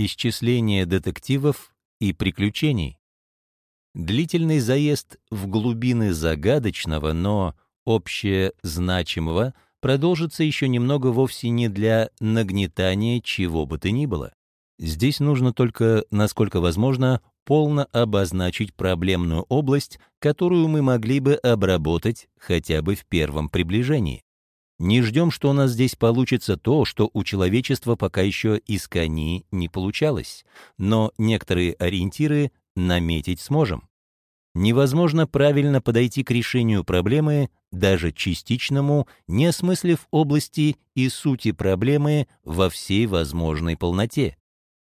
Исчисление детективов и приключений. Длительный заезд в глубины загадочного, но общее значимого продолжится еще немного вовсе не для нагнетания чего бы то ни было. Здесь нужно только, насколько возможно, полно обозначить проблемную область, которую мы могли бы обработать хотя бы в первом приближении. Не ждем, что у нас здесь получится то, что у человечества пока еще из кони не получалось, но некоторые ориентиры наметить сможем. Невозможно правильно подойти к решению проблемы, даже частичному, не осмыслив области и сути проблемы во всей возможной полноте.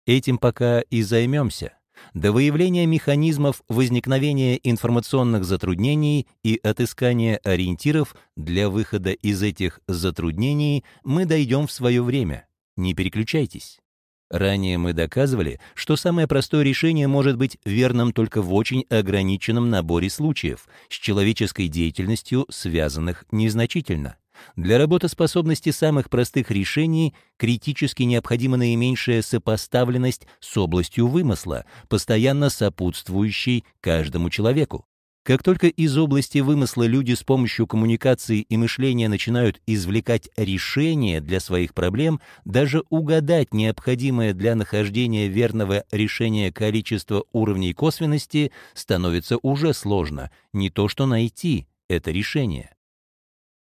Этим пока и займемся до выявления механизмов возникновения информационных затруднений и отыскания ориентиров для выхода из этих затруднений мы дойдем в свое время. Не переключайтесь. Ранее мы доказывали, что самое простое решение может быть верным только в очень ограниченном наборе случаев, с человеческой деятельностью связанных незначительно. Для работоспособности самых простых решений критически необходима наименьшая сопоставленность с областью вымысла, постоянно сопутствующей каждому человеку. Как только из области вымысла люди с помощью коммуникации и мышления начинают извлекать решения для своих проблем, даже угадать необходимое для нахождения верного решения количество уровней косвенности становится уже сложно, не то что найти это решение.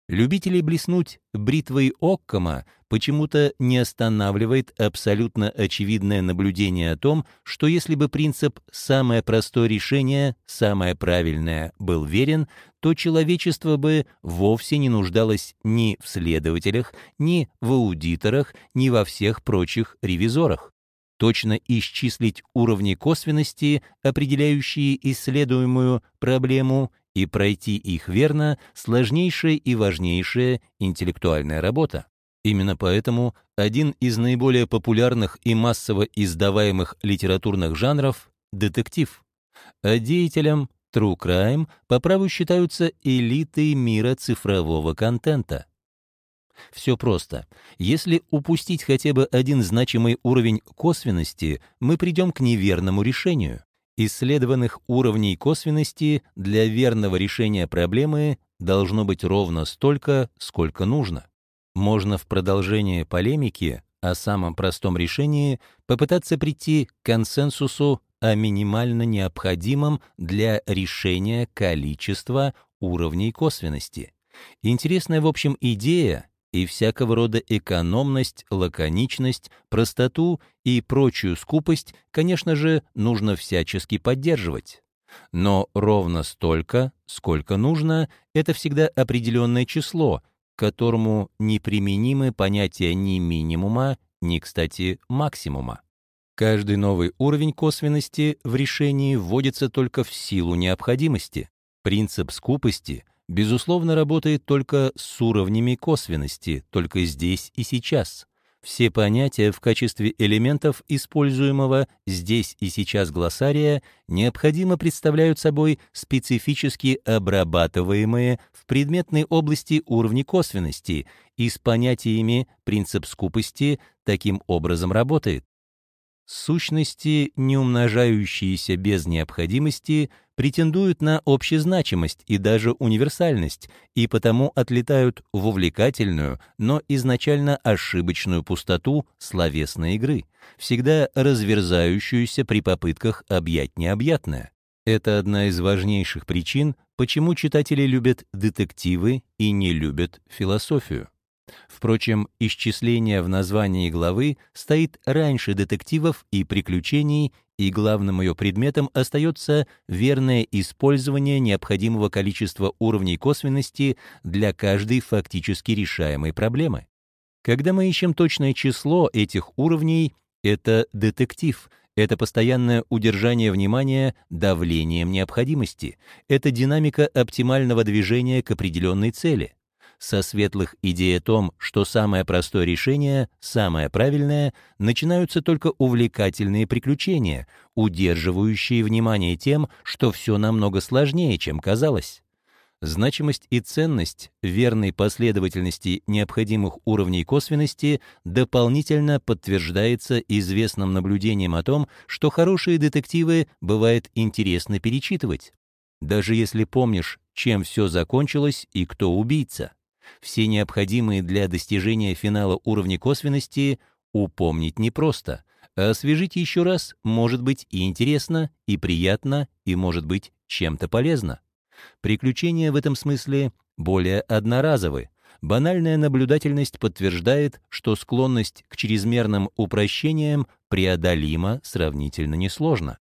Любителей блеснуть бритвой Оккома почему-то не останавливает абсолютно очевидное наблюдение о том, что если бы принцип «самое простое решение, самое правильное» был верен, то человечество бы вовсе не нуждалось ни в следователях, ни в аудиторах, ни во всех прочих ревизорах. Точно исчислить уровни косвенности, определяющие исследуемую проблему, и пройти их верно — сложнейшая и важнейшая интеллектуальная работа. Именно поэтому один из наиболее популярных и массово издаваемых литературных жанров — детектив. А деятелям True Crime по праву считаются элитой мира цифрового контента. Все просто. Если упустить хотя бы один значимый уровень косвенности, мы придем к неверному решению. Исследованных уровней косвенности для верного решения проблемы должно быть ровно столько, сколько нужно. Можно в продолжение полемики о самом простом решении попытаться прийти к консенсусу о минимально необходимом для решения количества уровней косвенности. Интересная, в общем, идея и всякого рода экономность, лаконичность, простоту и прочую скупость, конечно же, нужно всячески поддерживать. Но ровно столько, сколько нужно, это всегда определенное число, к которому неприменимы понятия ни минимума, ни, кстати, максимума. Каждый новый уровень косвенности в решении вводится только в силу необходимости. Принцип скупости — безусловно, работает только с уровнями косвенности, только здесь и сейчас. Все понятия в качестве элементов используемого здесь и сейчас глоссария необходимо представляют собой специфически обрабатываемые в предметной области уровни косвенности, и с понятиями принцип скупости таким образом работает. Сущности, не умножающиеся без необходимости, претендуют на общезначимость и даже универсальность, и потому отлетают в увлекательную, но изначально ошибочную пустоту словесной игры, всегда разверзающуюся при попытках объять необъятное. Это одна из важнейших причин, почему читатели любят детективы и не любят философию. Впрочем, исчисление в названии главы стоит раньше детективов и приключений, и главным ее предметом остается верное использование необходимого количества уровней косвенности для каждой фактически решаемой проблемы. Когда мы ищем точное число этих уровней, это детектив, это постоянное удержание внимания давлением необходимости, это динамика оптимального движения к определенной цели со светлых идей о том, что самое простое решение, самое правильное, начинаются только увлекательные приключения, удерживающие внимание тем, что все намного сложнее, чем казалось. Значимость и ценность верной последовательности необходимых уровней косвенности дополнительно подтверждается известным наблюдением о том, что хорошие детективы бывает интересно перечитывать. Даже если помнишь, чем все закончилось и кто убийца. Все необходимые для достижения финала уровни косвенности упомнить непросто, а освежить еще раз может быть и интересно, и приятно, и может быть чем-то полезно. Приключения в этом смысле более одноразовы. Банальная наблюдательность подтверждает, что склонность к чрезмерным упрощениям преодолима сравнительно несложно.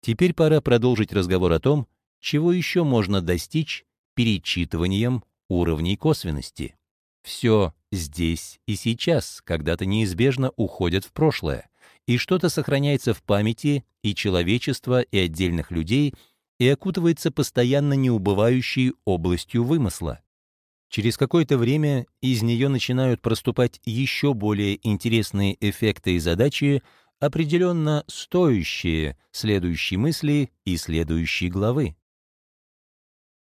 Теперь пора продолжить разговор о том, чего еще можно достичь перечитыванием уровней косвенности. Все здесь и сейчас когда-то неизбежно уходят в прошлое, и что-то сохраняется в памяти и человечества, и отдельных людей — и окутывается постоянно неубывающей областью вымысла. Через какое-то время из нее начинают проступать еще более интересные эффекты и задачи, определенно стоящие следующей мысли и следующей главы.